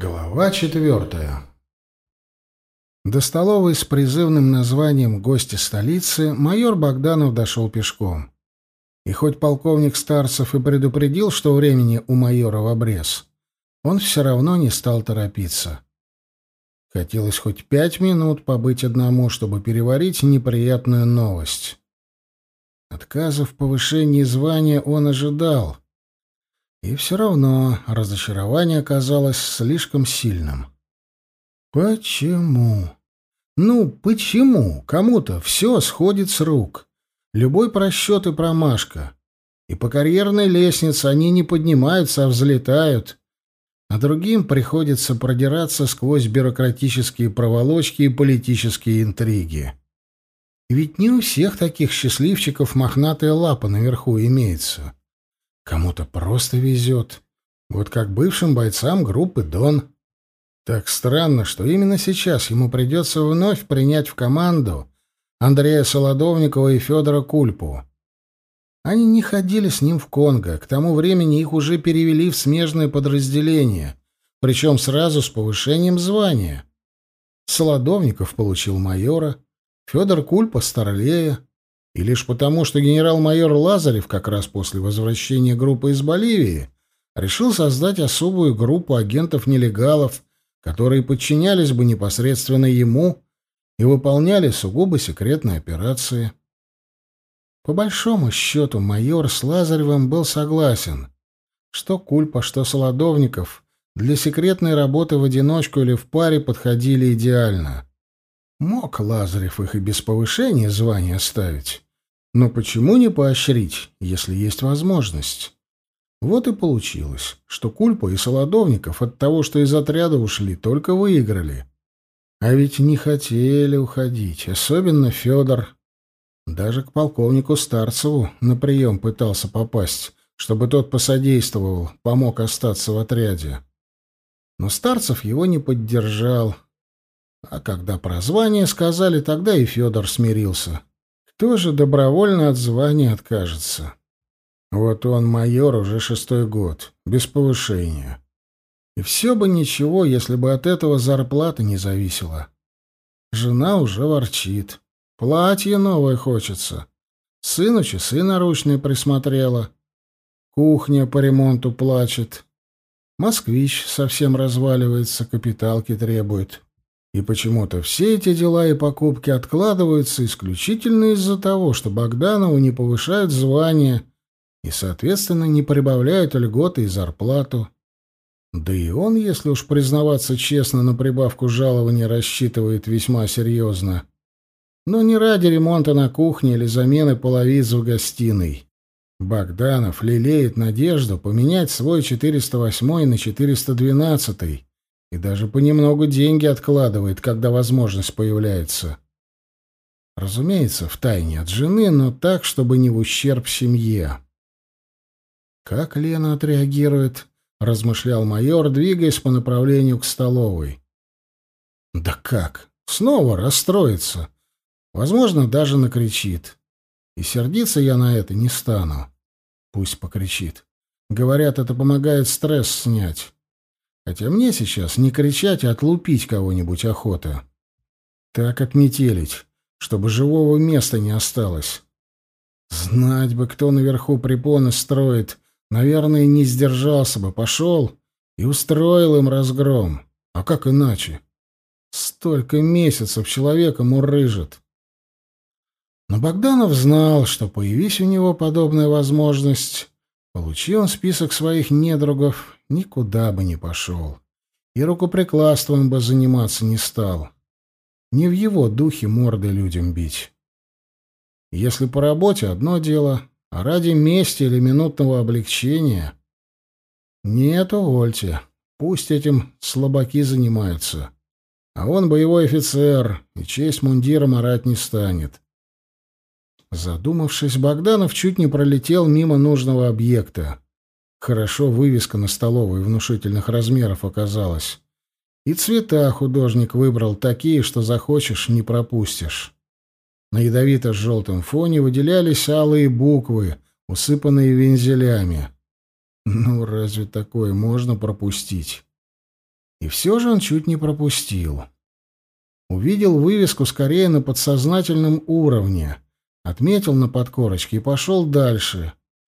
Глава четвертая. До столовой с призывным названием «Гости столицы» майор Богданов дошел пешком. И хоть полковник Старцев и предупредил, что времени у майора в обрез, он все равно не стал торопиться. Хотелось хоть пять минут побыть одному, чтобы переварить неприятную новость. Отказа в повышении звания он ожидал — и все равно разочарование оказалось слишком сильным. Почему? Ну, почему кому-то все сходит с рук? Любой просчет и промашка. И по карьерной лестнице они не поднимаются, а взлетают. А другим приходится продираться сквозь бюрократические проволочки и политические интриги. Ведь не у всех таких счастливчиков мохнатая лапа наверху имеется. Кому-то просто везет. Вот как бывшим бойцам группы «Дон». Так странно, что именно сейчас ему придется вновь принять в команду Андрея Солодовникова и Федора Кульпу. Они не ходили с ним в Конго, к тому времени их уже перевели в смежное подразделение, причем сразу с повышением звания. Солодовников получил майора, Федор Кульпа — старлея, и лишь потому, что генерал-майор Лазарев как раз после возвращения группы из Боливии решил создать особую группу агентов-нелегалов, которые подчинялись бы непосредственно ему и выполняли сугубо секретные операции. По большому счету майор с Лазаревым был согласен, что Кульпа, что Солодовников для секретной работы в одиночку или в паре подходили идеально. Мог Лазарев их и без повышения звания оставить. Но почему не поощрить, если есть возможность? Вот и получилось, что Кульпа и Солодовников от того, что из отряда ушли, только выиграли. А ведь не хотели уходить, особенно Федор. Даже к полковнику Старцеву на прием пытался попасть, чтобы тот посодействовал, помог остаться в отряде. Но Старцев его не поддержал. А когда про звание сказали, тогда и Федор смирился. Тоже добровольно от звания откажется. Вот он майор уже шестой год, без повышения. И все бы ничего, если бы от этого зарплата не зависела. Жена уже ворчит. Платье новое хочется. Сыну часы наручные присмотрела. Кухня по ремонту плачет. Москвич совсем разваливается, капиталки требует. И почему-то все эти дела и покупки откладываются исключительно из-за того, что Богданову не повышают звание и, соответственно, не прибавляют льготы и зарплату. Да и он, если уж признаваться честно, на прибавку жалования рассчитывает весьма серьезно. Но не ради ремонта на кухне или замены половиц в гостиной. Богданов лелеет надежду поменять свой 408 на 412 и даже понемногу деньги откладывает, когда возможность появляется. Разумеется, в тайне от жены, но так, чтобы не в ущерб семье. «Как Лена отреагирует?» — размышлял майор, двигаясь по направлению к столовой. «Да как? Снова расстроится. Возможно, даже накричит. И сердиться я на это не стану. Пусть покричит. Говорят, это помогает стресс снять. Хотя мне сейчас не кричать, а отлупить кого-нибудь охота. Так отметелить, чтобы живого места не осталось. Знать бы, кто наверху препоны строит, наверное, не сдержался бы, пошел и устроил им разгром. А как иначе? Столько месяцев человека мурыжит. Но Богданов знал, что появись у него подобная возможность, получи он список своих недругов, никуда бы не пошел. И рукоприкладством бы заниматься не стал. Не в его духе морды людям бить. Если по работе одно дело, а ради мести или минутного облегчения... Нет, увольте. Пусть этим слабаки занимаются. А он боевой офицер, и честь мундира марать не станет. Задумавшись, Богданов чуть не пролетел мимо нужного объекта. Хорошо вывеска на столовой внушительных размеров оказалась. И цвета художник выбрал такие, что захочешь, не пропустишь. На ядовито-желтом фоне выделялись алые буквы, усыпанные вензелями. Ну, разве такое можно пропустить? И все же он чуть не пропустил. Увидел вывеску скорее на подсознательном уровне, отметил на подкорочке и пошел дальше.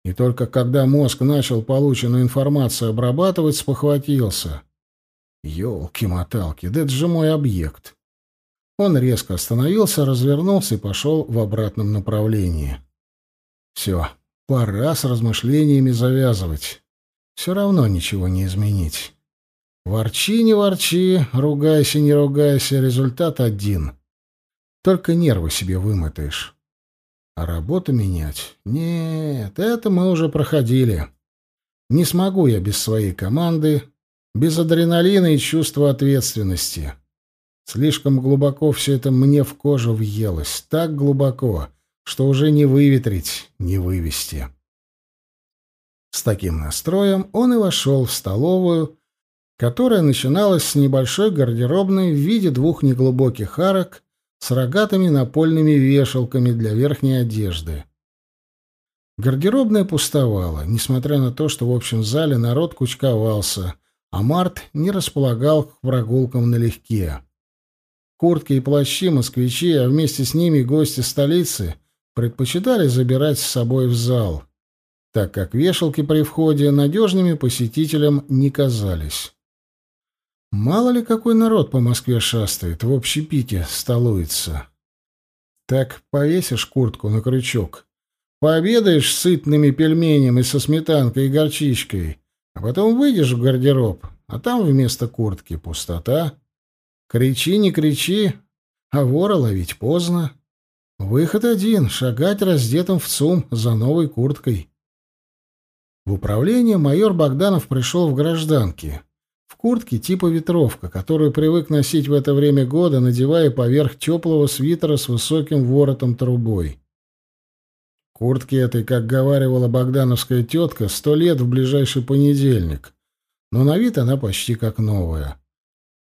И только когда мозг начал полученную информацию обрабатывать, спохватился. Ёлки-моталки, да это же мой объект. Он резко остановился, развернулся и пошел в обратном направлении. Все, пора с размышлениями завязывать. Все равно ничего не изменить. Ворчи, не ворчи, ругайся, не ругайся, результат один. Только нервы себе вымотаешь. А работу менять? Нет, это мы уже проходили. Не смогу я без своей команды, без адреналина и чувства ответственности. Слишком глубоко все это мне в кожу въелось, так глубоко, что уже не выветрить, не вывести. С таким настроем он и вошел в столовую, которая начиналась с небольшой гардеробной в виде двух неглубоких арок с рогатыми напольными вешалками для верхней одежды. Гардеробная пустовала, несмотря на то, что в общем зале народ кучковался, а Март не располагал к прогулкам налегке. Куртки и плащи москвичи, а вместе с ними гости столицы предпочитали забирать с собой в зал, так как вешалки при входе надежными посетителям не казались. Мало ли какой народ по Москве шастает, в общепите столуется. Так повесишь куртку на крючок, пообедаешь сытными пельменями со сметанкой и горчичкой, а потом выйдешь в гардероб, а там вместо куртки пустота. Кричи, не кричи, а вора ловить поздно. Выход один — шагать раздетым в ЦУМ за новой курткой. В управление майор Богданов пришел в гражданке куртке типа ветровка, которую привык носить в это время года, надевая поверх теплого свитера с высоким воротом-трубой. Куртке этой, как говаривала богдановская тетка, сто лет в ближайший понедельник, но на вид она почти как новая.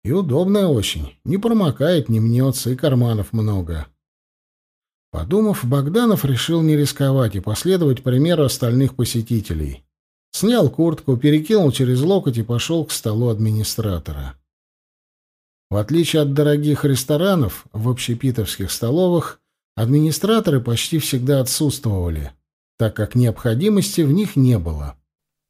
И удобная очень, не промокает, не мнется, и карманов много. Подумав, Богданов решил не рисковать и последовать примеру остальных посетителей. Снял куртку, перекинул через локоть и пошел к столу администратора. В отличие от дорогих ресторанов, в общепитовских столовых администраторы почти всегда отсутствовали, так как необходимости в них не было.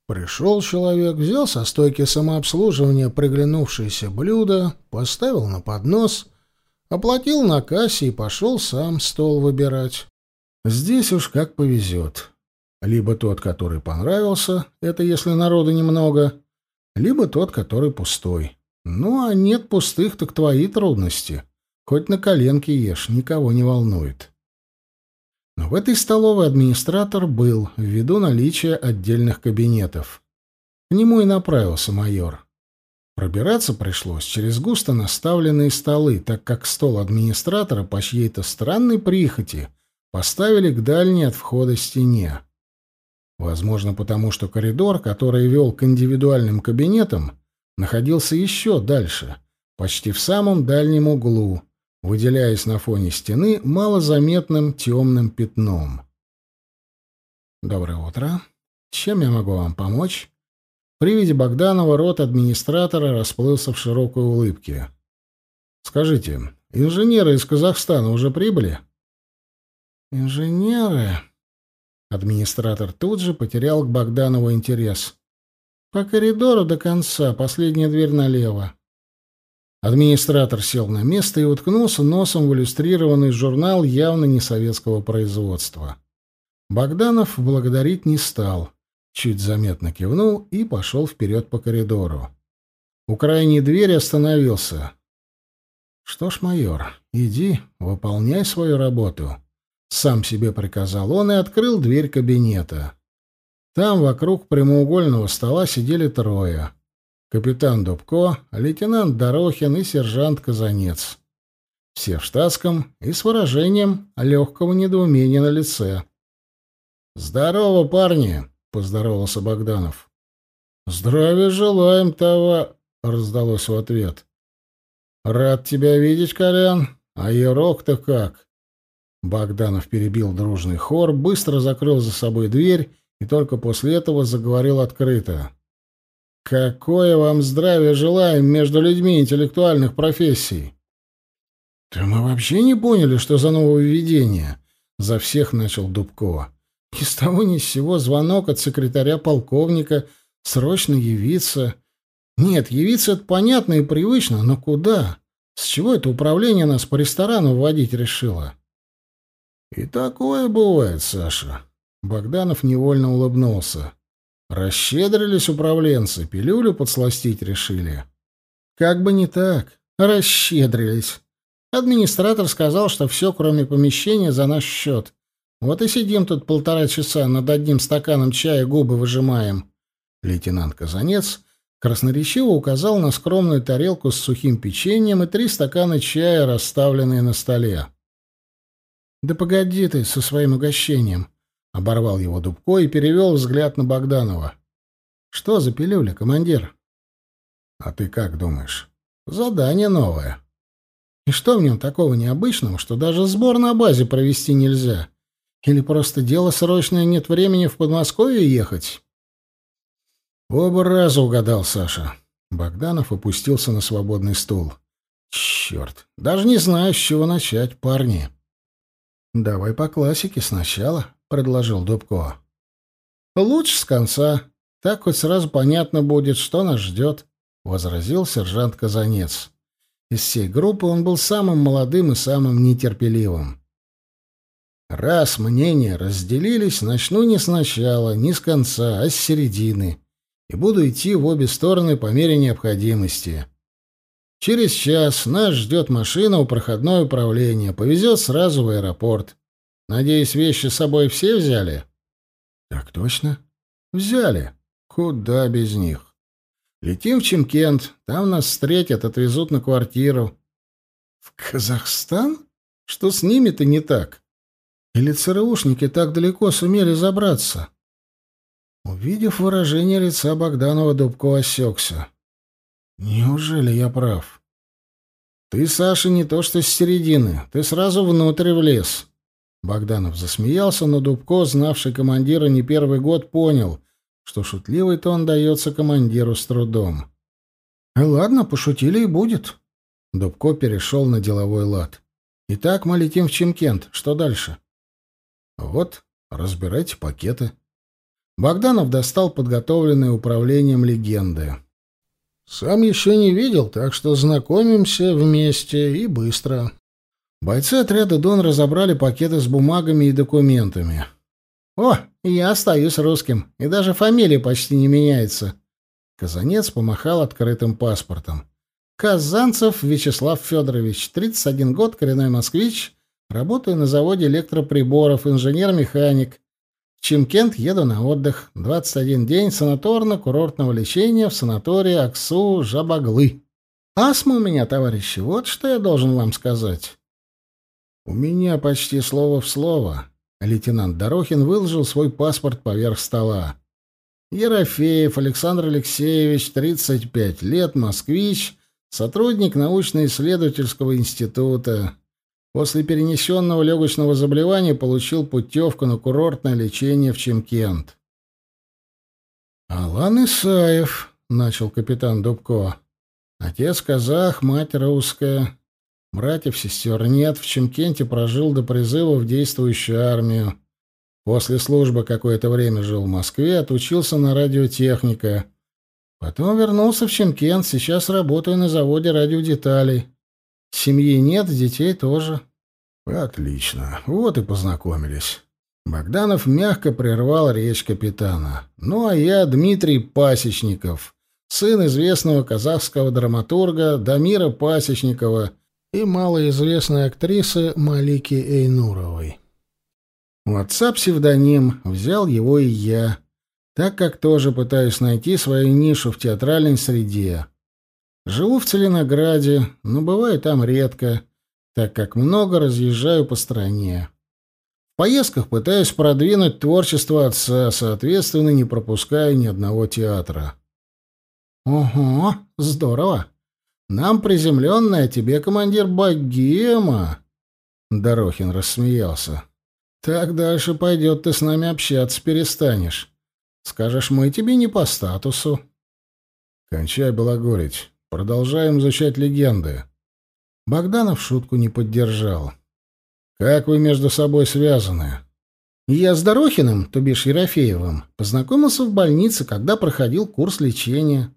Пришел человек, взял со стойки самообслуживания приглянувшееся блюдо, поставил на поднос, оплатил на кассе и пошел сам стол выбирать. Здесь уж как повезет. Либо тот, который понравился, это если народа немного, либо тот, который пустой. Ну, а нет пустых, так твои трудности. Хоть на коленке ешь, никого не волнует. Но в этой столовой администратор был, ввиду наличия отдельных кабинетов. К нему и направился майор. Пробираться пришлось через густо наставленные столы, так как стол администратора по чьей-то странной прихоти поставили к дальней от входа стене. Возможно, потому что коридор, который вел к индивидуальным кабинетам, находился еще дальше, почти в самом дальнем углу, выделяясь на фоне стены малозаметным темным пятном. «Доброе утро. Чем я могу вам помочь?» При виде Богданова рот администратора расплылся в широкой улыбке. «Скажите, инженеры из Казахстана уже прибыли?» «Инженеры?» Администратор тут же потерял к Богданову интерес. «По коридору до конца, последняя дверь налево». Администратор сел на место и уткнулся носом в иллюстрированный журнал явно не советского производства. Богданов благодарить не стал, чуть заметно кивнул и пошел вперед по коридору. У крайней двери остановился. «Что ж, майор, иди, выполняй свою работу». Сам себе приказал он и открыл дверь кабинета. Там вокруг прямоугольного стола сидели трое. Капитан Дубко, лейтенант Дорохин и сержант Казанец. Все в штатском и с выражением легкого недоумения на лице. «Здорово, парни!» — поздоровался Богданов. «Здравия желаем, това!» — раздалось в ответ. «Рад тебя видеть, Колян. А Ерок-то как?» Богданов перебил дружный хор, быстро закрыл за собой дверь и только после этого заговорил открыто. Какое вам здравие желаем между людьми интеллектуальных профессий? Да мы вообще не поняли, что за нововведение. За всех начал Дубкова. И с того ни с сего звонок от секретаря полковника срочно явиться. Нет, явиться это понятно и привычно, но куда? С чего это управление нас по ресторану вводить решило? И такое бывает, Саша. Богданов невольно улыбнулся. Расщедрились управленцы, пилюлю подсластить решили. Как бы не так. Расщедрились. Администратор сказал, что все, кроме помещения, за наш счет. Вот и сидим тут полтора часа, над одним стаканом чая губы выжимаем. Лейтенант Казанец красноречиво указал на скромную тарелку с сухим печеньем и три стакана чая, расставленные на столе. «Да погоди ты со своим угощением», Оборвал его Дубко и перевел взгляд на Богданова. «Что за пилюля, командир?» «А ты как думаешь?» «Задание новое». «И что в нем такого необычного, что даже сбор на базе провести нельзя? Или просто дело срочное, нет времени в Подмосковье ехать?» «Оба раза угадал Саша». Богданов опустился на свободный стул. «Черт, даже не знаю, с чего начать, парни». «Давай по классике сначала», — предложил Дубко. «Лучше с конца. Так хоть сразу понятно будет, что нас ждет», — возразил сержант Казанец. Из всей группы он был самым молодым и самым нетерпеливым. «Раз мнения разделились, начну не сначала, не с конца, а с середины, и буду идти в обе стороны по мере необходимости. Через час нас ждет машина у проходное управление, повезет сразу в аэропорт. Надеюсь, вещи с собой все взяли? Так точно. Взяли. Куда без них? Летим в Чемкент, там нас встретят, отвезут на квартиру. В Казахстан? Что с ними-то не так? Или ЦРУшники так далеко сумели забраться? Увидев выражение лица Богданова, Дубко осекся. Неужели я прав? Ты, Саша, не то что с середины, ты сразу внутрь влез. Богданов засмеялся, но Дубко, знавший командира не первый год, понял, что шутливый тон дается командиру с трудом. «Э, «Ладно, пошутили и будет». Дубко перешел на деловой лад. «Итак, мы летим в Чемкент. Что дальше?» «Вот, разбирайте пакеты». Богданов достал подготовленные управлением легенды. «Сам еще не видел, так что знакомимся вместе и быстро». Бойцы отряда «Дон» разобрали пакеты с бумагами и документами. «О, я остаюсь русским, и даже фамилия почти не меняется». Казанец помахал открытым паспортом. «Казанцев Вячеслав Федорович, 31 год, коренной москвич, работаю на заводе электроприборов, инженер-механик. Чимкент еду на отдых. 21 день санаторно-курортного лечения в санатории Аксу-Жабаглы. Астма у меня, товарищи, вот что я должен вам сказать». «У меня почти слово в слово». Лейтенант Дорохин выложил свой паспорт поверх стола. «Ерофеев Александр Алексеевич, 35 лет, москвич, сотрудник научно-исследовательского института. После перенесенного легочного заболевания получил путевку на курортное лечение в Чемкент». «Алан Исаев», — начал капитан Дубко. «Отец казах, мать русская. Братьев, сестер нет, в Чемкенте прожил до призыва в действующую армию. После службы какое-то время жил в Москве, отучился на радиотехника. Потом вернулся в Чемкент, сейчас работаю на заводе радиодеталей. Семьи нет, детей тоже. Отлично, вот и познакомились. Богданов мягко прервал речь капитана. Ну а я Дмитрий Пасечников, сын известного казахского драматурга Дамира Пасечникова, и малоизвестной актрисы Малики Эйнуровой. У отца псевдоним, взял его и я, так как тоже пытаюсь найти свою нишу в театральной среде. Живу в Целинограде, но бываю там редко, так как много разъезжаю по стране. В поездках пытаюсь продвинуть творчество отца, соответственно, не пропуская ни одного театра. «Ого, здорово!» Нам приземленная, тебе, командир, богема. Дорохин рассмеялся. Так дальше пойдет, ты с нами общаться перестанешь. Скажешь, мы тебе не по статусу. Кончай балагорить. Продолжаем изучать легенды. Богданов шутку не поддержал. Как вы между собой связаны? Я с Дорохиным, то бишь Ерофеевым, познакомился в больнице, когда проходил курс лечения.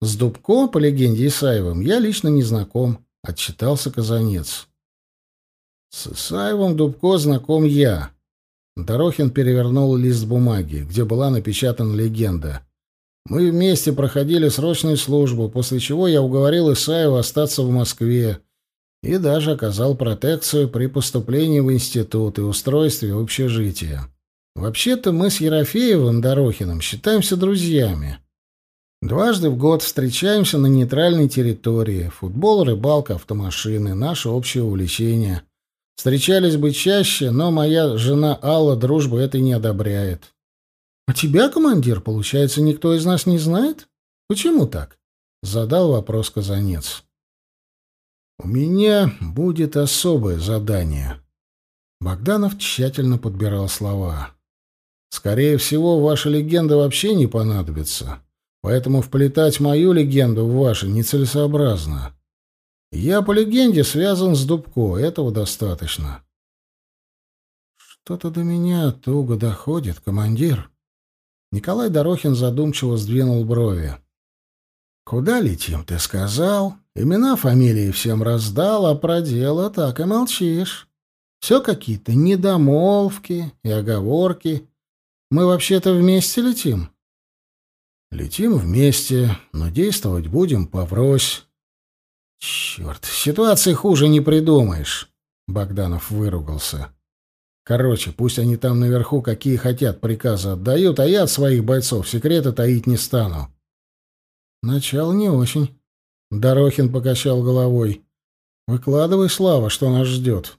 С Дубко, по легенде Исаевым, я лично не знаком, отчитался Казанец. С Исаевым Дубко знаком я. Дорохин перевернул лист бумаги, где была напечатана легенда. Мы вместе проходили срочную службу, после чего я уговорил Исаева остаться в Москве и даже оказал протекцию при поступлении в институт и устройстве общежития. Вообще-то мы с Ерофеевым Дорохиным считаемся друзьями. Дважды в год встречаемся на нейтральной территории. Футбол, рыбалка, автомашины — наше общее увлечение. Встречались бы чаще, но моя жена Алла дружбу этой не одобряет. — А тебя, командир, получается, никто из нас не знает? Почему так? — задал вопрос Казанец. — У меня будет особое задание. Богданов тщательно подбирал слова. Скорее всего, ваша легенда вообще не понадобится, поэтому вплетать мою легенду в ваши нецелесообразно. Я по легенде связан с Дубко, этого достаточно. Что-то до меня туго доходит, командир. Николай Дорохин задумчиво сдвинул брови. Куда летим, ты сказал? Имена, фамилии всем раздал, а про дело так и молчишь. Все какие-то недомолвки и оговорки. Мы вообще-то вместе летим. Летим вместе, но действовать будем поврось. Черт, ситуации хуже не придумаешь. Богданов выругался. Короче, пусть они там наверху какие хотят приказы отдают, а я от своих бойцов секреты таить не стану. Начало не очень. Дорохин покачал головой. Выкладывай, Слава, что нас ждет.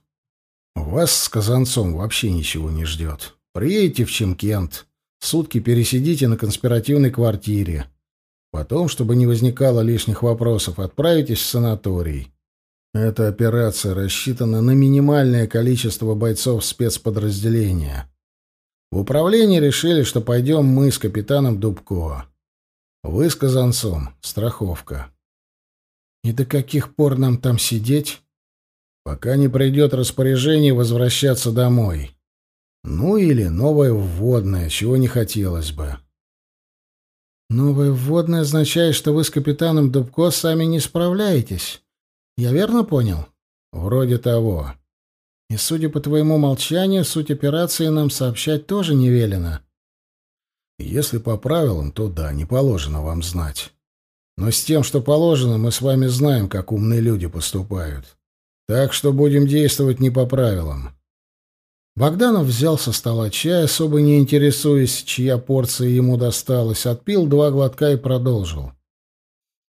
Вас с Казанцом вообще ничего не ждет. Приедете в Чемкент, сутки пересидите на конспиративной квартире. Потом, чтобы не возникало лишних вопросов, отправитесь в санаторий. Эта операция рассчитана на минимальное количество бойцов спецподразделения. В управлении решили, что пойдем мы с капитаном Дубко. Вы с Казанцом. Страховка. И до каких пор нам там сидеть? Пока не придет распоряжение возвращаться домой. Ну или новое вводное, чего не хотелось бы. Новое вводное означает, что вы с капитаном Дубко сами не справляетесь. Я верно понял? Вроде того. И, судя по твоему молчанию, суть операции нам сообщать тоже не велено. Если по правилам, то да, не положено вам знать. Но с тем, что положено, мы с вами знаем, как умные люди поступают. Так что будем действовать не по правилам. Богданов взял со стола чай, особо не интересуясь, чья порция ему досталась, отпил два глотка и продолжил.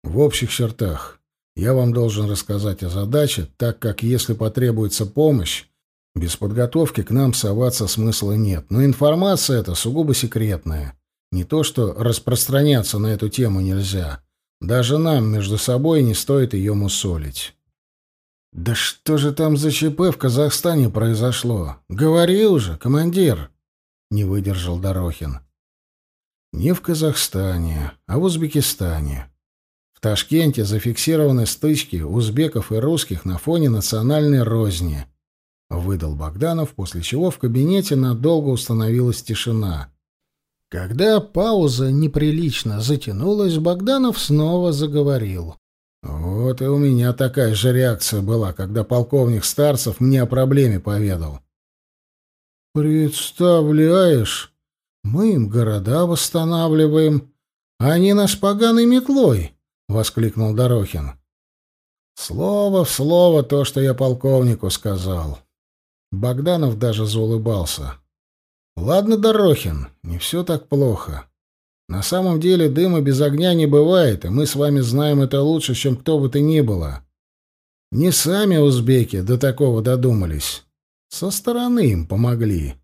В общих чертах я вам должен рассказать о задаче, так как если потребуется помощь, без подготовки к нам соваться смысла нет. Но информация эта сугубо секретная. Не то, что распространяться на эту тему нельзя. Даже нам между собой не стоит ее мусолить. «Да что же там за ЧП в Казахстане произошло? Говори уже, командир!» — не выдержал Дорохин. «Не в Казахстане, а в Узбекистане. В Ташкенте зафиксированы стычки узбеков и русских на фоне национальной розни», — выдал Богданов, после чего в кабинете надолго установилась тишина. Когда пауза неприлично затянулась, Богданов снова заговорил. Вот и у меня такая же реакция была, когда полковник Старцев мне о проблеме поведал. «Представляешь, мы им города восстанавливаем, а они нас поганой метлой!» — воскликнул Дорохин. Слово в слово то, что я полковнику сказал. Богданов даже заулыбался. «Ладно, Дорохин, не все так плохо. На самом деле дыма без огня не бывает, и мы с вами знаем это лучше, чем кто бы то ни было. Не сами узбеки до такого додумались. Со стороны им помогли.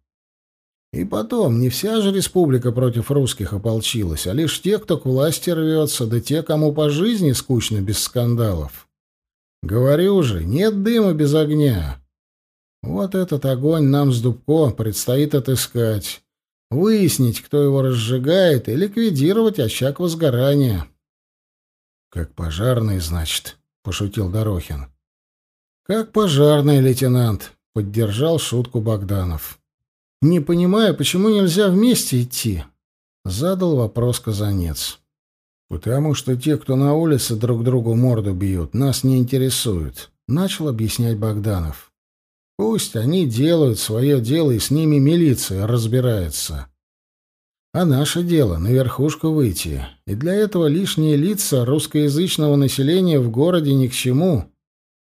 И потом, не вся же республика против русских ополчилась, а лишь те, кто к власти рвется, да те, кому по жизни скучно без скандалов. Говорю же, нет дыма без огня. Вот этот огонь нам с Дубко предстоит отыскать выяснить, кто его разжигает, и ликвидировать очаг возгорания. Как пожарный, значит, пошутил Дорохин. Как пожарный, лейтенант, поддержал шутку Богданов. Не понимаю, почему нельзя вместе идти, задал вопрос Казанец. Потому что те, кто на улице друг другу морду бьют, нас не интересуют, начал объяснять Богданов. Пусть они делают свое дело, и с ними милиция разбирается. А наше дело — на верхушку выйти. И для этого лишние лица русскоязычного населения в городе ни к чему.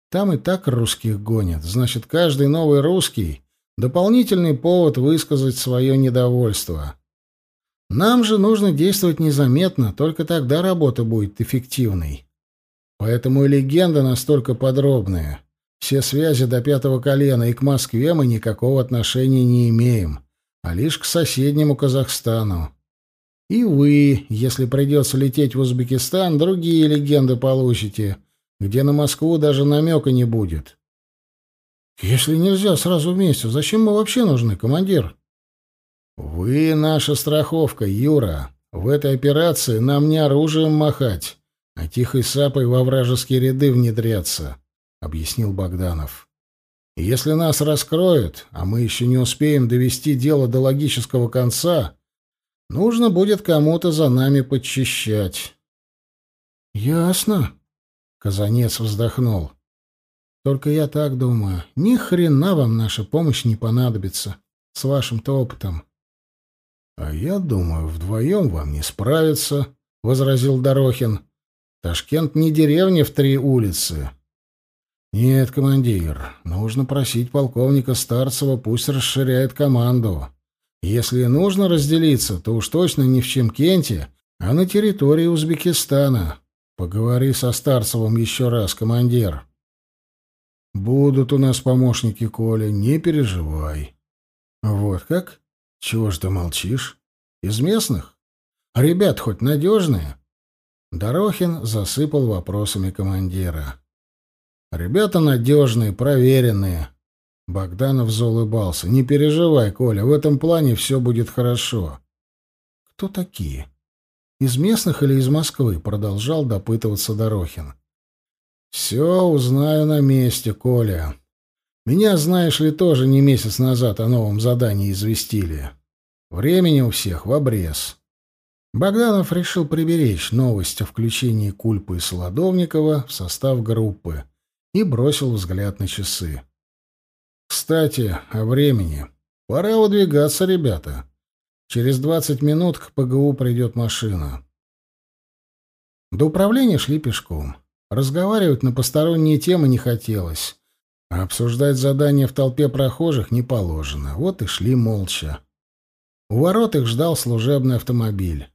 Там и так русских гонят. Значит, каждый новый русский — дополнительный повод высказать свое недовольство. Нам же нужно действовать незаметно, только тогда работа будет эффективной. Поэтому и легенда настолько подробная. Все связи до пятого колена, и к Москве мы никакого отношения не имеем а лишь к соседнему Казахстану. И вы, если придется лететь в Узбекистан, другие легенды получите, где на Москву даже намека не будет. Если нельзя сразу вместе, зачем мы вообще нужны, командир? Вы наша страховка, Юра. В этой операции нам не оружием махать, а тихой сапой во вражеские ряды внедряться, объяснил Богданов. Если нас раскроют, а мы еще не успеем довести дело до логического конца, нужно будет кому-то за нами подчищать. Ясно, Казанец вздохнул. Только я так думаю, ни хрена вам наша помощь не понадобится с вашим-то опытом. А я думаю, вдвоем вам не справиться, возразил Дорохин. Ташкент не деревня в три улицы. «Нет, командир, нужно просить полковника Старцева, пусть расширяет команду. Если нужно разделиться, то уж точно не в Чемкенте, а на территории Узбекистана. Поговори со Старцевым еще раз, командир». «Будут у нас помощники, Коля, не переживай». «Вот как? Чего ж ты молчишь? Из местных? Ребят хоть надежные?» Дорохин засыпал вопросами командира. Ребята надежные, проверенные. Богданов заулыбался. Не переживай, Коля, в этом плане все будет хорошо. Кто такие? Из местных или из Москвы? Продолжал допытываться Дорохин. Все узнаю на месте, Коля. Меня, знаешь ли, тоже не месяц назад о новом задании известили. Времени у всех в обрез. Богданов решил приберечь новость о включении Кульпы и Солодовникова в состав группы и бросил взгляд на часы. «Кстати, о времени. Пора выдвигаться, ребята. Через двадцать минут к ПГУ придет машина». До управления шли пешком. Разговаривать на посторонние темы не хотелось. А обсуждать задания в толпе прохожих не положено. Вот и шли молча. У ворот их ждал служебный автомобиль.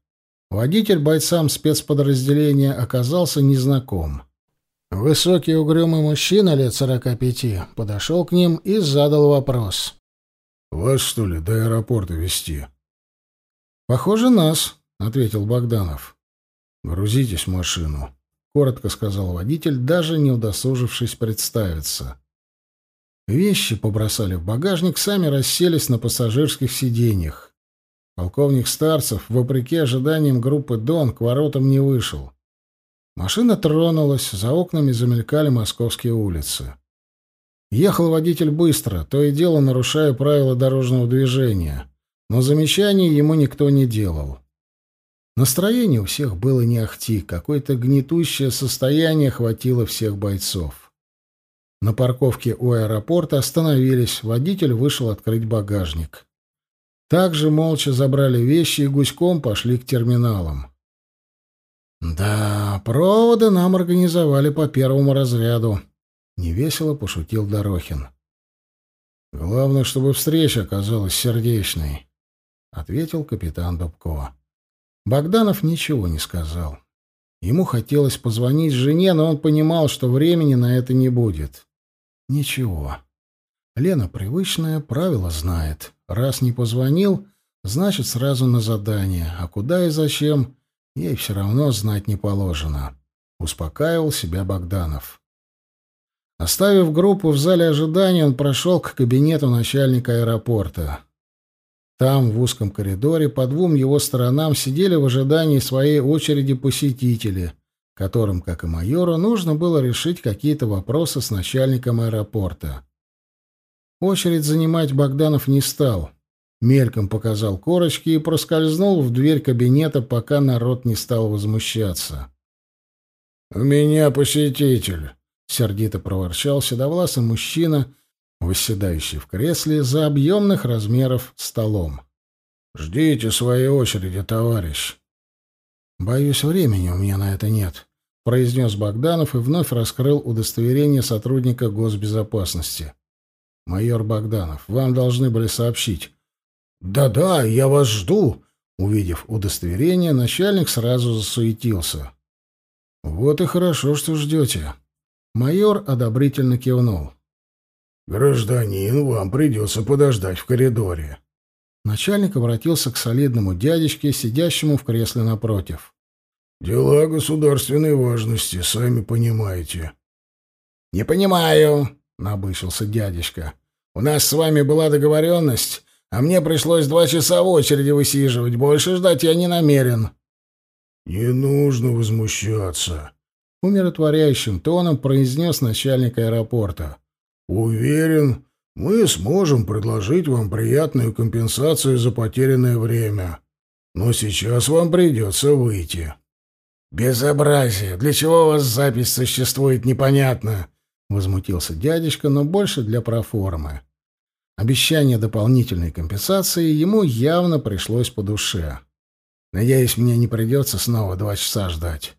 Водитель бойцам спецподразделения оказался незнаком. Высокий угрюмый мужчина лет сорока пяти подошел к ним и задал вопрос. «Вас, что ли, до аэропорта везти?» «Похоже, нас», — ответил Богданов. «Грузитесь в машину», — коротко сказал водитель, даже не удосужившись представиться. Вещи побросали в багажник, сами расселись на пассажирских сиденьях. Полковник Старцев, вопреки ожиданиям группы «Дон», к воротам не вышел. Машина тронулась, за окнами замелькали московские улицы. Ехал водитель быстро, то и дело нарушая правила дорожного движения, но замечаний ему никто не делал. Настроение у всех было не ахти, какое-то гнетущее состояние хватило всех бойцов. На парковке у аэропорта остановились, водитель вышел открыть багажник. Также молча забрали вещи и гуськом пошли к терминалам. «Да, проводы нам организовали по первому разряду», — невесело пошутил Дорохин. «Главное, чтобы встреча оказалась сердечной», — ответил капитан Дубко. Богданов ничего не сказал. Ему хотелось позвонить жене, но он понимал, что времени на это не будет. Ничего. Лена привычное правило знает. Раз не позвонил, значит, сразу на задание. А куда и зачем, Ей все равно знать не положено. Успокаивал себя Богданов. Оставив группу в зале ожидания, он прошел к кабинету начальника аэропорта. Там, в узком коридоре, по двум его сторонам сидели в ожидании своей очереди посетители, которым, как и майору, нужно было решить какие-то вопросы с начальником аэропорта. Очередь занимать Богданов не стал. Мельком показал корочки и проскользнул в дверь кабинета, пока народ не стал возмущаться. «У меня посетитель», — сердито проворчал седовласый мужчина, восседающий в кресле за объемных размеров столом. «Ждите своей очереди, товарищ». «Боюсь, времени у меня на это нет», — произнес Богданов и вновь раскрыл удостоверение сотрудника госбезопасности. «Майор Богданов, вам должны были сообщить». «Да-да, я вас жду», — увидев удостоверение, начальник сразу засуетился. «Вот и хорошо, что ждете». Майор одобрительно кивнул. «Гражданин, вам придется подождать в коридоре». Начальник обратился к солидному дядечке, сидящему в кресле напротив. «Дела государственной важности, сами понимаете». «Не понимаю», — набычился дядечка. «У нас с вами была договоренность, а мне пришлось два часа в очереди высиживать. Больше ждать я не намерен». «Не нужно возмущаться», — умиротворяющим тоном произнес начальник аэропорта. «Уверен, мы сможем предложить вам приятную компенсацию за потерянное время. Но сейчас вам придется выйти». «Безобразие! Для чего у вас запись существует, непонятно!» — возмутился дядечка, но больше для проформы. Обещание дополнительной компенсации ему явно пришлось по душе. Надеюсь, мне не придется снова два часа ждать.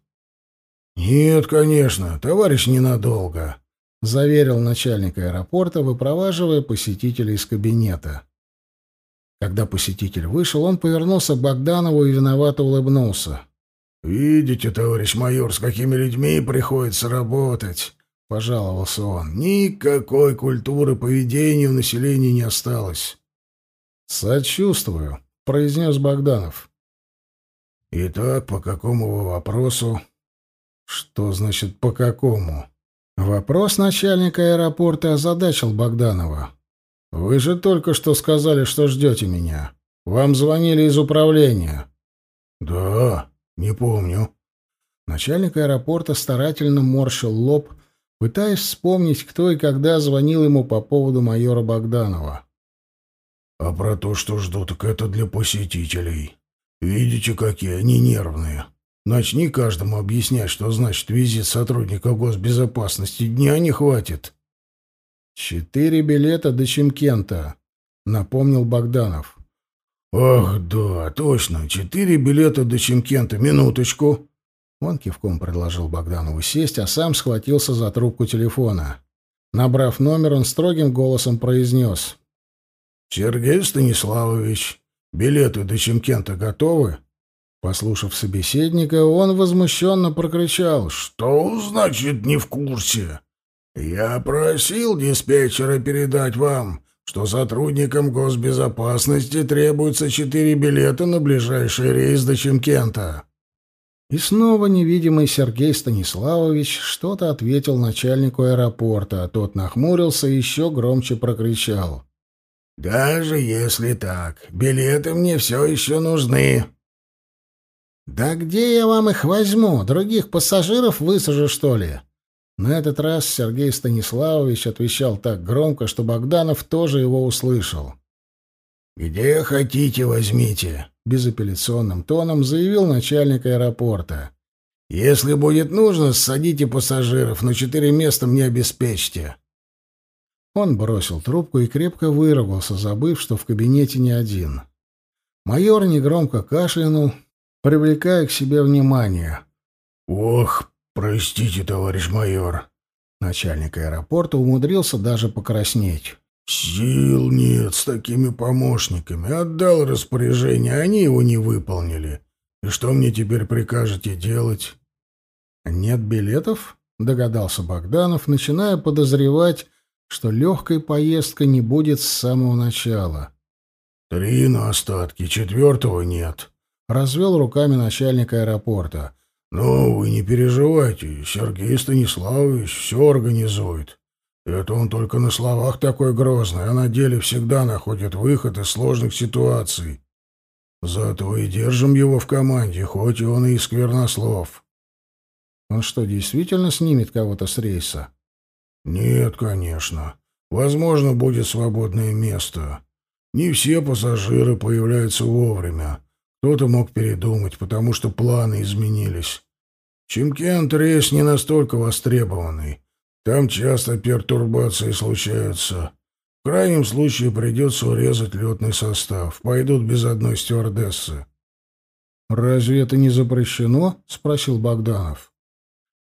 «Нет, конечно, товарищ ненадолго», — заверил начальник аэропорта, выпроваживая посетителя из кабинета. Когда посетитель вышел, он повернулся к Богданову и виновато улыбнулся. «Видите, товарищ майор, с какими людьми приходится работать», — пожаловался он. «Никакой культуры поведения у населения не осталось». «Сочувствую», — произнес Богданов. «Итак, по какому вопросу?» «Что значит «по какому»?» Вопрос начальника аэропорта озадачил Богданова. «Вы же только что сказали, что ждете меня. Вам звонили из управления». «Да, не помню». Начальник аэропорта старательно морщил лоб, пытаясь вспомнить, кто и когда звонил ему по поводу майора Богданова. «А про то, что жду, так это для посетителей. Видите, какие они нервные. Начни каждому объяснять, что значит визит сотрудника госбезопасности. Дня не хватит». «Четыре билета до Чемкента», — напомнил Богданов. «Ах, да, точно, четыре билета до Чемкента. Минуточку». Он кивком предложил Богданову сесть, а сам схватился за трубку телефона. Набрав номер, он строгим голосом произнес. «Сергей Станиславович, билеты до Чемкента готовы?» Послушав собеседника, он возмущенно прокричал. «Что значит не в курсе? Я просил диспетчера передать вам, что сотрудникам госбезопасности требуется четыре билета на ближайший рейс до Чемкента». И снова невидимый Сергей Станиславович что-то ответил начальнику аэропорта, а тот нахмурился и еще громче прокричал. «Даже если так, билеты мне все еще нужны». «Да где я вам их возьму? Других пассажиров высажу, что ли?» На этот раз Сергей Станиславович отвечал так громко, что Богданов тоже его услышал. «Где хотите, возьмите», безапелляционным тоном заявил начальник аэропорта. Если будет нужно, ссадите пассажиров, но четыре места мне обеспечьте. Он бросил трубку и крепко выругался, забыв, что в кабинете не один. Майор негромко кашлянул, привлекая к себе внимание. «Ох, простите, товарищ майор!» Начальник аэропорта умудрился даже покраснеть. «Сил нет с такими помощниками. Отдал распоряжение, они его не выполнили. И что мне теперь прикажете делать?» «Нет билетов?» — догадался Богданов, начиная подозревать, что легкой поездка не будет с самого начала. «Три на остатки, четвертого нет», — развел руками начальник аэропорта. «Но вы не переживайте, Сергей Станиславович все организует. Это он только на словах такой грозный, а на деле всегда находит выход из сложных ситуаций. Зато и держим его в команде, хоть он и сквернослов. Он что, действительно снимет кого-то с рейса? Нет, конечно. Возможно, будет свободное место. Не все пассажиры появляются вовремя. Кто-то мог передумать, потому что планы изменились. Чемкент рейс не настолько востребованный. Там часто пертурбации случаются. В крайнем случае придется урезать летный состав. Пойдут без одной стюардессы. «Разве это не запрещено?» — спросил Богданов.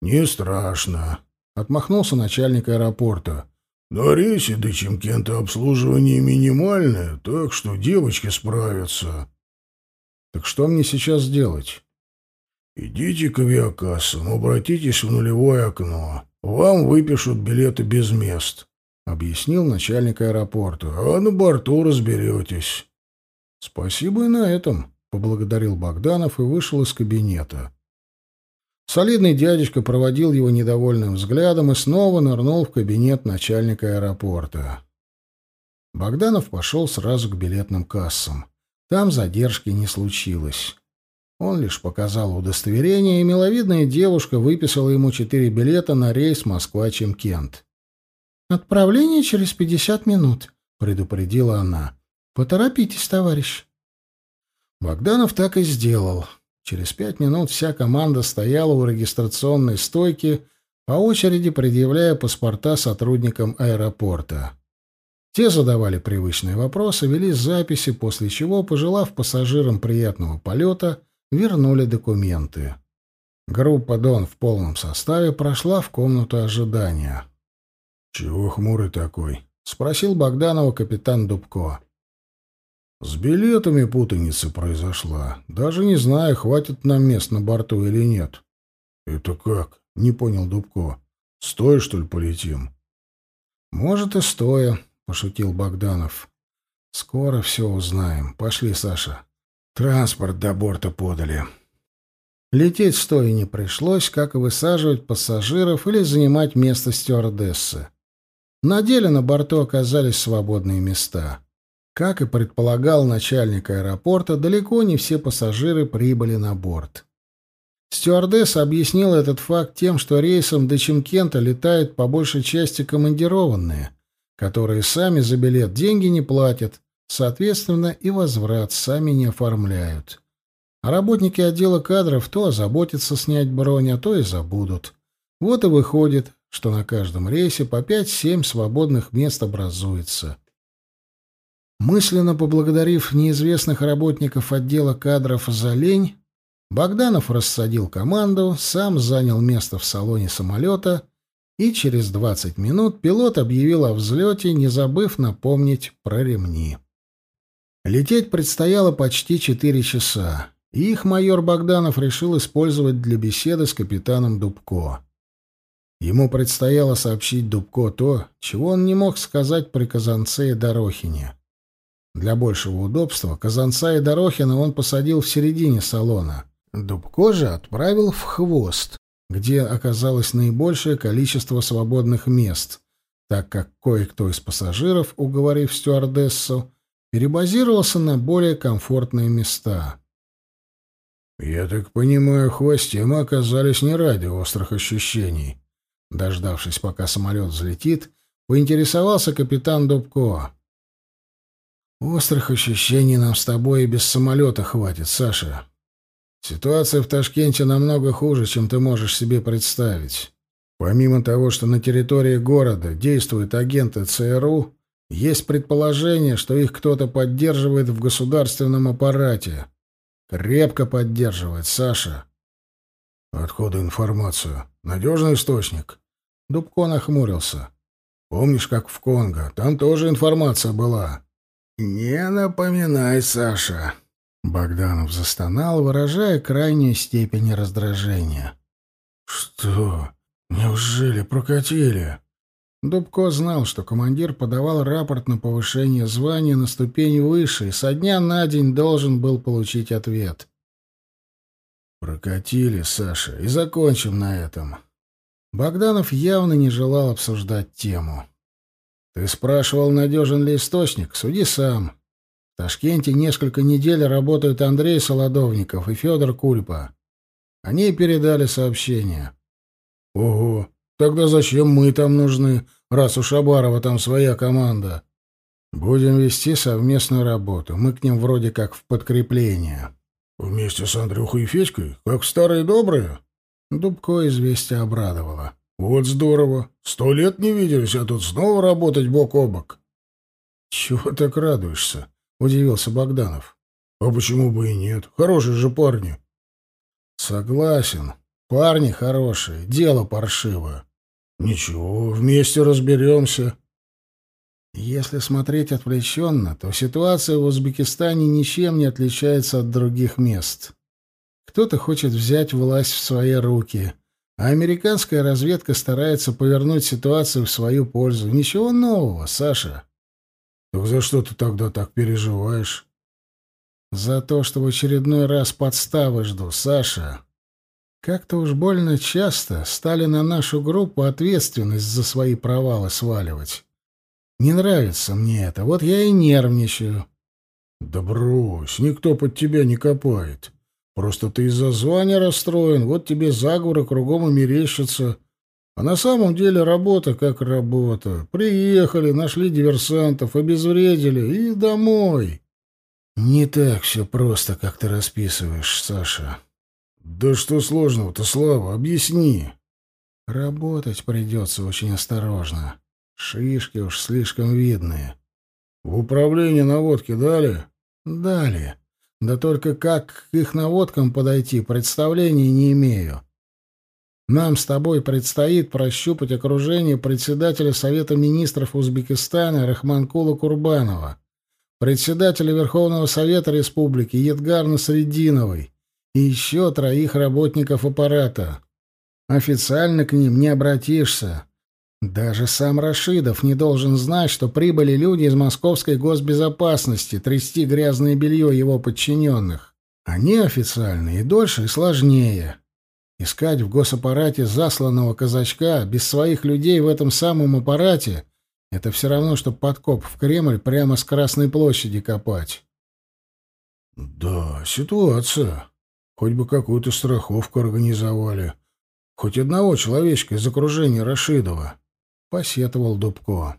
«Не страшно», — отмахнулся начальник аэропорта. «На рейсе до Чемкента обслуживание минимальное, так что девочки справятся». «Так что мне сейчас делать?» «Идите к авиакассам, обратитесь в нулевое окно. Вам выпишут билеты без мест», — объяснил начальник аэропорта. «А на борту разберетесь». «Спасибо и на этом», — поблагодарил Богданов и вышел из кабинета. Солидный дядечка проводил его недовольным взглядом и снова нырнул в кабинет начальника аэропорта. Богданов пошел сразу к билетным кассам. Там задержки не случилось. Он лишь показал удостоверение, и миловидная девушка выписала ему четыре билета на рейс Москва-Чемкент. «Отправление через пятьдесят минут», — предупредила она. «Поторопитесь, товарищ». Богданов так и сделал. Через пять минут вся команда стояла у регистрационной стойки, по очереди предъявляя паспорта сотрудникам аэропорта. Те задавали привычные вопросы, вели записи, после чего, пожелав пассажирам приятного полета, вернули документы. Группа «Дон» в полном составе прошла в комнату ожидания. «Чего хмурый такой?» — спросил Богданова капитан Дубко. «С билетами путаница произошла. Даже не знаю, хватит нам мест на борту или нет». «Это как?» — не понял Дубко. «Стоя, что ли, полетим?» «Может, и стоя», — пошутил Богданов. «Скоро все узнаем. Пошли, Саша». Транспорт до борта подали. Лететь стоя не пришлось, как и высаживать пассажиров или занимать место стюардессы. На деле на борту оказались свободные места. Как и предполагал начальник аэропорта, далеко не все пассажиры прибыли на борт. Стюардесса объяснила этот факт тем, что рейсом до Чемкента летают по большей части командированные, которые сами за билет деньги не платят, Соответственно, и возврат сами не оформляют. А работники отдела кадров то озаботятся снять бронь, а то и забудут. Вот и выходит, что на каждом рейсе по 5-7 свободных мест образуется. Мысленно поблагодарив неизвестных работников отдела кадров за лень, Богданов рассадил команду, сам занял место в салоне самолета, и через 20 минут пилот объявил о взлете, не забыв напомнить про ремни. Лететь предстояло почти четыре часа, и их майор Богданов решил использовать для беседы с капитаном Дубко. Ему предстояло сообщить Дубко то, чего он не мог сказать при Казанце и Дорохине. Для большего удобства Казанца и Дорохина он посадил в середине салона. Дубко же отправил в хвост, где оказалось наибольшее количество свободных мест, так как кое-кто из пассажиров, уговорив стюардессу, перебазировался на более комфортные места. «Я так понимаю, хвосте мы оказались не ради острых ощущений». Дождавшись, пока самолет взлетит, поинтересовался капитан Дубко. «Острых ощущений нам с тобой и без самолета хватит, Саша. Ситуация в Ташкенте намного хуже, чем ты можешь себе представить. Помимо того, что на территории города действуют агенты ЦРУ, есть предположение, что их кто-то поддерживает в государственном аппарате. Крепко поддерживает, Саша. Откуда информацию? Надежный источник? Дубко нахмурился. Помнишь, как в Конго? Там тоже информация была. Не напоминай, Саша. Богданов застонал, выражая крайнюю степень раздражения. Что? Неужели прокатили? Дубко знал, что командир подавал рапорт на повышение звания на ступень выше и со дня на день должен был получить ответ. «Прокатили, Саша, и закончим на этом». Богданов явно не желал обсуждать тему. «Ты спрашивал, надежен ли источник? Суди сам. Ташкенте несколько недель работают Андрей Солодовников и Федор Кульпа. Они передали сообщение. Ого, тогда зачем мы там нужны, раз у Шабарова там своя команда? Будем вести совместную работу. Мы к ним вроде как в подкрепление. Вместе с Андрюхой и Федькой, как старые добрые? Дубко известие обрадовало. Вот здорово. Сто лет не виделись, а тут снова работать бок о бок. Чего так радуешься? Удивился Богданов. А почему бы и нет? Хорошие же парни. Согласен. Парни хорошие, дело паршивое. Ничего, вместе разберемся. Если смотреть отвлеченно, то ситуация в Узбекистане ничем не отличается от других мест. Кто-то хочет взять власть в свои руки, а американская разведка старается повернуть ситуацию в свою пользу. Ничего нового, Саша. Так за что ты тогда так переживаешь? За то, что в очередной раз подставы жду, Саша. Как-то уж больно часто стали на нашу группу ответственность за свои провалы сваливать. Не нравится мне это, вот я и нервничаю. Да брось, никто под тебя не копает. Просто ты из-за звания расстроен, вот тебе заговоры кругом и мерещатся. А на самом деле работа как работа. Приехали, нашли диверсантов, обезвредили и домой. Не так все просто, как ты расписываешь, Саша. Да что сложного-то, Слава, объясни. Работать придется очень осторожно. Шишки уж слишком видные. В управление наводки дали? Дали. Да только как к их наводкам подойти, представления не имею. Нам с тобой предстоит прощупать окружение председателя Совета министров Узбекистана Рахманкула Курбанова, председателя Верховного Совета Республики Едгарна Срединовой и еще троих работников аппарата. Официально к ним не обратишься. Даже сам Рашидов не должен знать, что прибыли люди из московской госбезопасности трясти грязное белье его подчиненных. Они официальные и дольше, и сложнее. Искать в госаппарате засланного казачка без своих людей в этом самом аппарате — это все равно, что подкоп в Кремль прямо с Красной площади копать. Да, ситуация. Хоть бы какую-то страховку организовали. Хоть одного человечка из окружения Рашидова. — посетовал Дубко.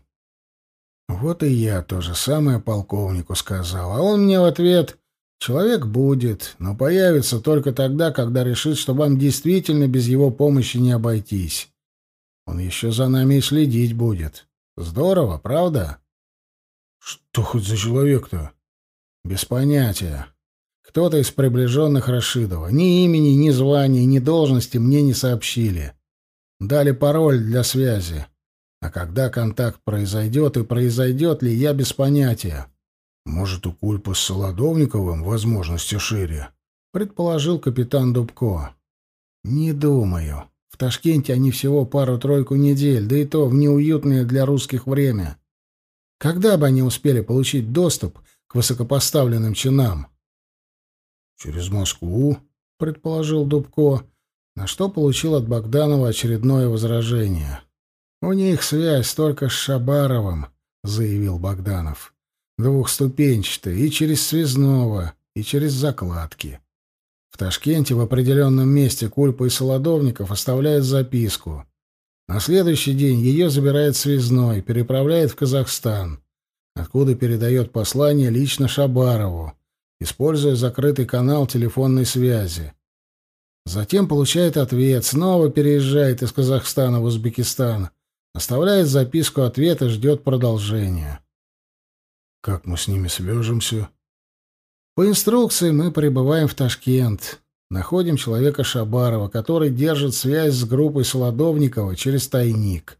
«Вот и я то же самое полковнику сказал, а он мне в ответ «Человек будет, но появится только тогда, когда решит, что вам действительно без его помощи не обойтись. Он еще за нами и следить будет. Здорово, правда?» «Что хоть за человек-то?» «Без понятия. Кто-то из приближенных Рашидова. Ни имени, ни звания, ни должности мне не сообщили. Дали пароль для связи. А когда контакт произойдет и произойдет ли, я без понятия. Может, у Кульпа с Солодовниковым возможности шире? Предположил капитан Дубко. Не думаю. В Ташкенте они всего пару-тройку недель, да и то в неуютное для русских время. Когда бы они успели получить доступ к высокопоставленным чинам? Через Москву, предположил Дубко, на что получил от Богданова очередное возражение. «У них связь только с Шабаровым», — заявил Богданов. «Двухступенчатая, и через связного, и через закладки. В Ташкенте в определенном месте Кульпа и Солодовников оставляют записку. На следующий день ее забирает связной, переправляет в Казахстан, откуда передает послание лично Шабарову, используя закрытый канал телефонной связи. Затем получает ответ, снова переезжает из Казахстана в Узбекистан — Оставляет записку ответа, ждет продолжения. Как мы с ними свяжемся? По инструкции мы прибываем в Ташкент. Находим человека Шабарова, который держит связь с группой Солодовникова через тайник.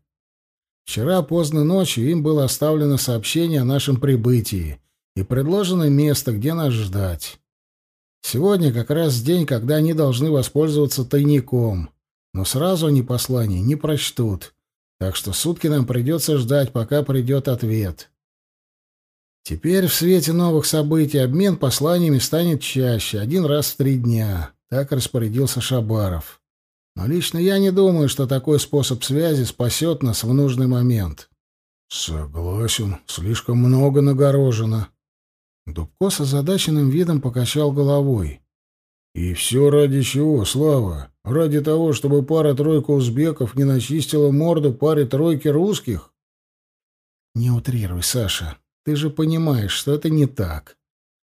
Вчера поздно ночью им было оставлено сообщение о нашем прибытии и предложено место, где нас ждать. Сегодня как раз день, когда они должны воспользоваться тайником, но сразу они послание не прочтут так что сутки нам придется ждать, пока придет ответ. Теперь в свете новых событий обмен посланиями станет чаще, один раз в три дня. Так распорядился Шабаров. Но лично я не думаю, что такой способ связи спасет нас в нужный момент. Согласен, слишком много нагорожено. Дубко с озадаченным видом покачал головой. И все ради чего, Слава? Ради того, чтобы пара-тройка узбеков не начистила морду паре-тройки русских? Не утрируй, Саша. Ты же понимаешь, что это не так.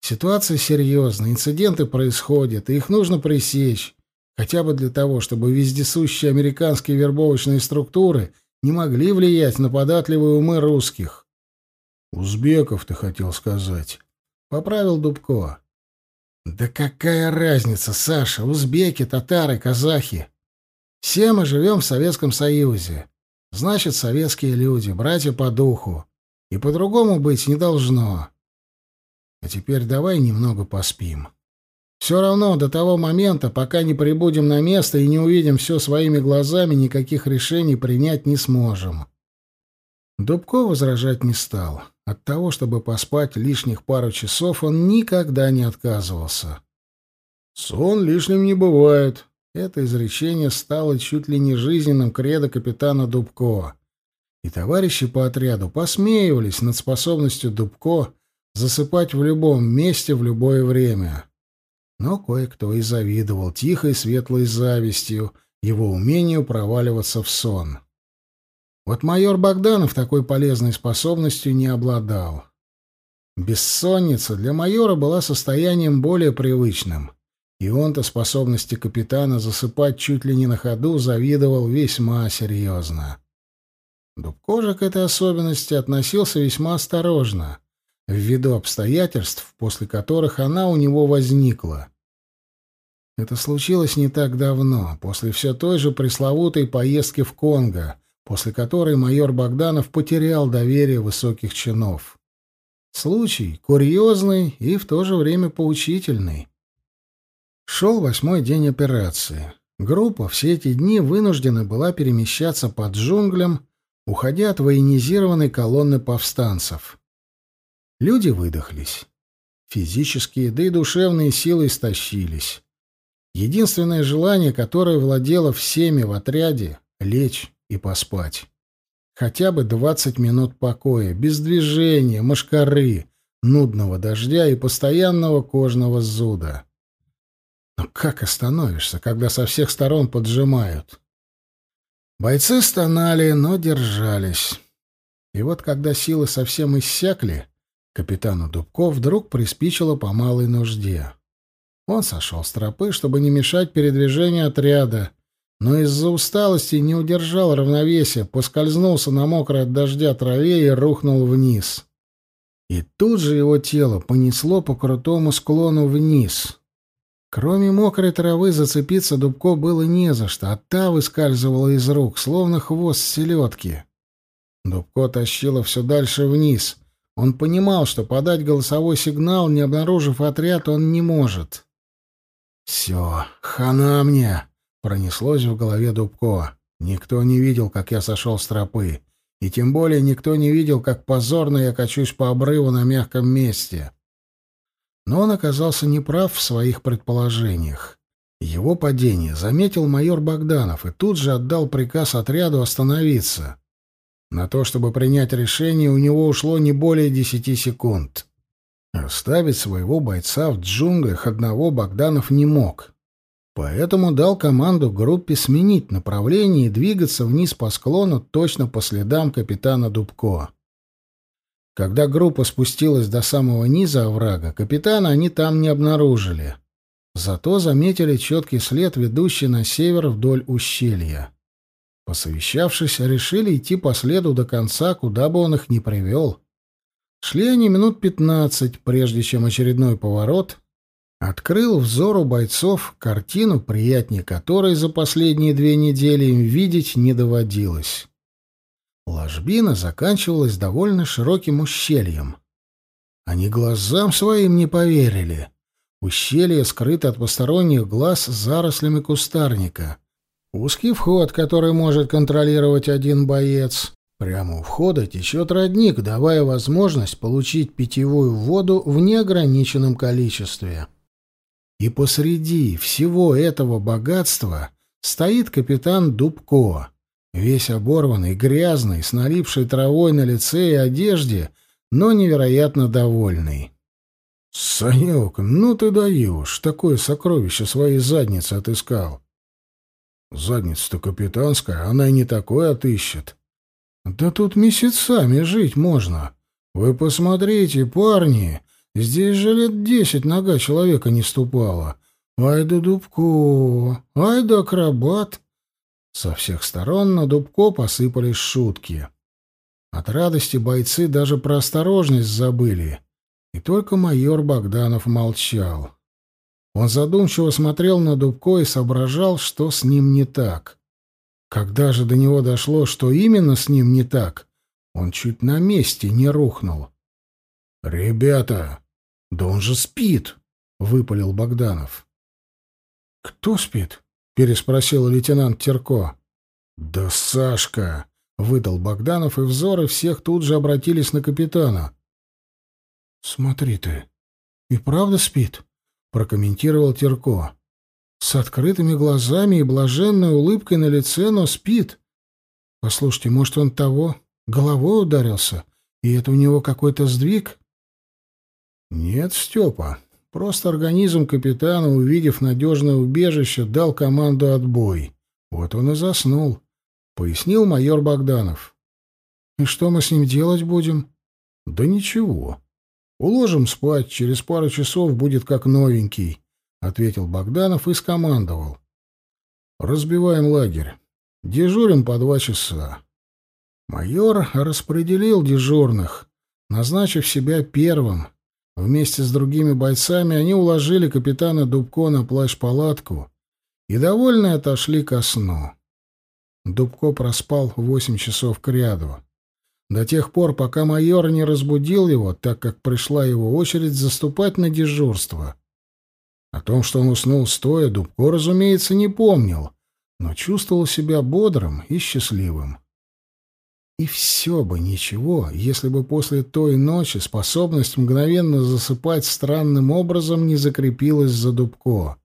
Ситуация серьезная, инциденты происходят, и их нужно пресечь, хотя бы для того, чтобы вездесущие американские вербовочные структуры не могли влиять на податливые умы русских. «Узбеков, ты хотел сказать», — поправил Дубко. «Да какая разница, Саша, узбеки, татары, казахи? Все мы живем в Советском Союзе. Значит, советские люди, братья по духу. И по-другому быть не должно. А теперь давай немного поспим. Все равно до того момента, пока не прибудем на место и не увидим все своими глазами, никаких решений принять не сможем. Дубко возражать не стал. От того, чтобы поспать лишних пару часов, он никогда не отказывался. «Сон лишним не бывает». Это изречение стало чуть ли не жизненным кредо капитана Дубко. И товарищи по отряду посмеивались над способностью Дубко засыпать в любом месте в любое время. Но кое-кто и завидовал тихой светлой завистью его умению проваливаться в сон. Вот майор Богданов такой полезной способностью не обладал. Бессонница для майора была состоянием более привычным, и он-то способности капитана засыпать чуть ли не на ходу завидовал весьма серьезно. Дубко же к этой особенности относился весьма осторожно — ввиду обстоятельств, после которых она у него возникла. Это случилось не так давно, после все той же пресловутой поездки в Конго, после которой майор Богданов потерял доверие высоких чинов. Случай курьезный и в то же время поучительный. Шел восьмой день операции. Группа все эти дни вынуждена была перемещаться под джунглям, уходя от военизированной колонны повстанцев. Люди выдохлись. Физические, да и душевные силы истощились. Единственное желание, которое владело всеми в отряде — лечь и поспать. Хотя бы двадцать минут покоя, без движения, мошкары, нудного дождя и постоянного кожного зуда. Но как остановишься, когда со всех сторон поджимают? Бойцы стонали, но держались. И вот когда силы совсем иссякли, Капитану Дубко вдруг приспичило по малой нужде. Он сошел с тропы, чтобы не мешать передвижению отряда, но из-за усталости не удержал равновесия, поскользнулся на мокрой от дождя траве и рухнул вниз. И тут же его тело понесло по крутому склону вниз. Кроме мокрой травы зацепиться Дубко было не за что, а та выскальзывала из рук, словно хвост селедки. Дубко тащило все дальше вниз — он понимал, что подать голосовой сигнал, не обнаружив отряд, он не может. «Все, хана мне!» — пронеслось в голове Дубко. «Никто не видел, как я сошел с тропы, и тем более никто не видел, как позорно я качусь по обрыву на мягком месте». Но он оказался неправ в своих предположениях. Его падение заметил майор Богданов и тут же отдал приказ отряду остановиться. На то, чтобы принять решение, у него ушло не более десяти секунд. Оставить своего бойца в джунглях одного Богданов не мог. Поэтому дал команду группе сменить направление и двигаться вниз по склону точно по следам капитана Дубко. Когда группа спустилась до самого низа оврага, капитана они там не обнаружили. Зато заметили четкий след, ведущий на север вдоль ущелья. Посовещавшись, решили идти по следу до конца, куда бы он их ни привел. Шли они минут пятнадцать, прежде чем очередной поворот открыл взору бойцов картину, приятнее которой за последние две недели им видеть не доводилось. Ложбина заканчивалась довольно широким ущельем. Они глазам своим не поверили. Ущелье скрыто от посторонних глаз зарослями кустарника — Узкий вход, который может контролировать один боец. Прямо у входа течет родник, давая возможность получить питьевую воду в неограниченном количестве. И посреди всего этого богатства стоит капитан Дубко, весь оборванный, грязный, с налипшей травой на лице и одежде, но невероятно довольный. «Санек, ну ты даешь, такое сокровище своей задницы отыскал. Задница-то капитанская, она и не такое отыщет. Да тут месяцами жить можно. Вы посмотрите, парни, здесь же лет десять нога человека не ступала. Ай да Дубко, ай да акробат. Со всех сторон на Дубко посыпались шутки. От радости бойцы даже про осторожность забыли. И только майор Богданов молчал. Он задумчиво смотрел на Дубко и соображал, что с ним не так. Когда же до него дошло, что именно с ним не так, он чуть на месте не рухнул. «Ребята, да он же спит!» — выпалил Богданов. «Кто спит?» — переспросил лейтенант Терко. «Да Сашка!» — выдал Богданов, и взоры всех тут же обратились на капитана. «Смотри ты, и правда спит?» — прокомментировал Терко. «С открытыми глазами и блаженной улыбкой на лице, но спит. Послушайте, может, он того, головой ударился, и это у него какой-то сдвиг?» «Нет, Степа, просто организм капитана, увидев надежное убежище, дал команду «отбой». Вот он и заснул», — пояснил майор Богданов. «И что мы с ним делать будем?» «Да ничего. Уложим спать, через пару часов будет как новенький», — ответил Богданов и скомандовал. «Разбиваем лагерь. Дежурим по два часа». Майор распределил дежурных, назначив себя первым. Вместе с другими бойцами они уложили капитана Дубко на плащ-палатку и, довольные, отошли ко сну. Дубко проспал восемь часов кряду до тех пор, пока майор не разбудил его, так как пришла его очередь заступать на дежурство. О том, что он уснул стоя, Дубко, разумеется, не помнил, но чувствовал себя бодрым и счастливым. И все бы ничего, если бы после той ночи способность мгновенно засыпать странным образом не закрепилась за Дубко.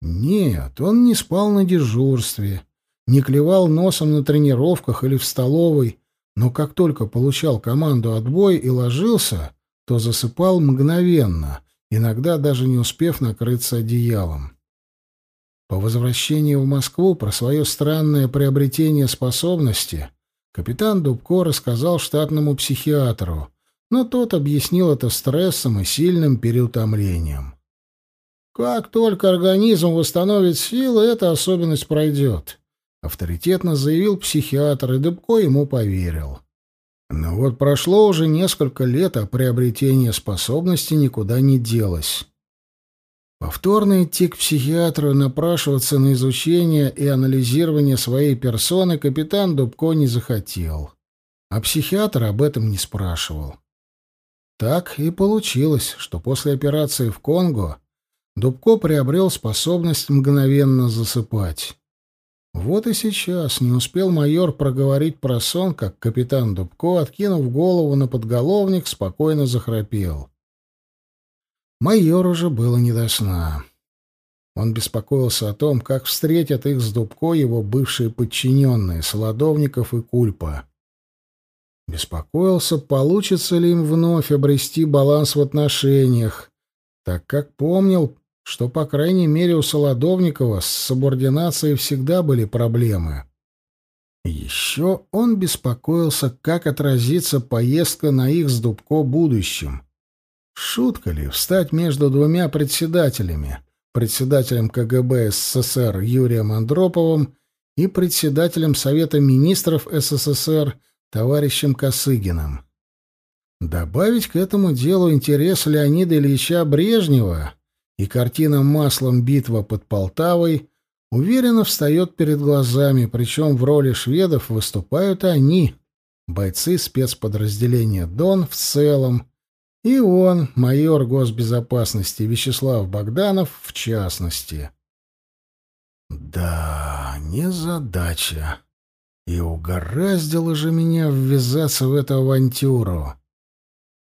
Нет, он не спал на дежурстве, не клевал носом на тренировках или в столовой, но как только получал команду «отбой» и ложился, то засыпал мгновенно, иногда даже не успев накрыться одеялом. По возвращении в Москву про свое странное приобретение способности капитан Дубко рассказал штатному психиатру, но тот объяснил это стрессом и сильным переутомлением. «Как только организм восстановит силы, эта особенность пройдет авторитетно заявил психиатр, и Дыбко ему поверил. Но вот прошло уже несколько лет, а приобретение способности никуда не делось. Повторно идти к психиатру и напрашиваться на изучение и анализирование своей персоны капитан Дубко не захотел. А психиатр об этом не спрашивал. Так и получилось, что после операции в Конго Дубко приобрел способность мгновенно засыпать. Вот и сейчас не успел майор проговорить про сон, как капитан Дубко, откинув голову на подголовник, спокойно захрапел. Майор уже было не до сна. Он беспокоился о том, как встретят их с Дубко его бывшие подчиненные, Солодовников и Кульпа. Беспокоился, получится ли им вновь обрести баланс в отношениях, так как помнил, что, по крайней мере, у Солодовникова с субординацией всегда были проблемы. Еще он беспокоился, как отразится поездка на их с Дубко будущем. Шутка ли встать между двумя председателями, председателем КГБ СССР Юрием Андроповым и председателем Совета министров СССР товарищем Косыгиным? Добавить к этому делу интерес Леонида Ильича Брежнева и картина маслом «Битва под Полтавой» уверенно встает перед глазами, причем в роли шведов выступают они, бойцы спецподразделения «Дон» в целом, и он, майор госбезопасности Вячеслав Богданов, в частности. Да, незадача. И угораздило же меня ввязаться в эту авантюру.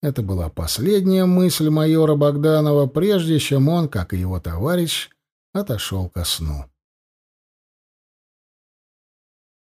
Это была последняя мысль майора Богданова, прежде чем он, как и его товарищ, отошел ко сну.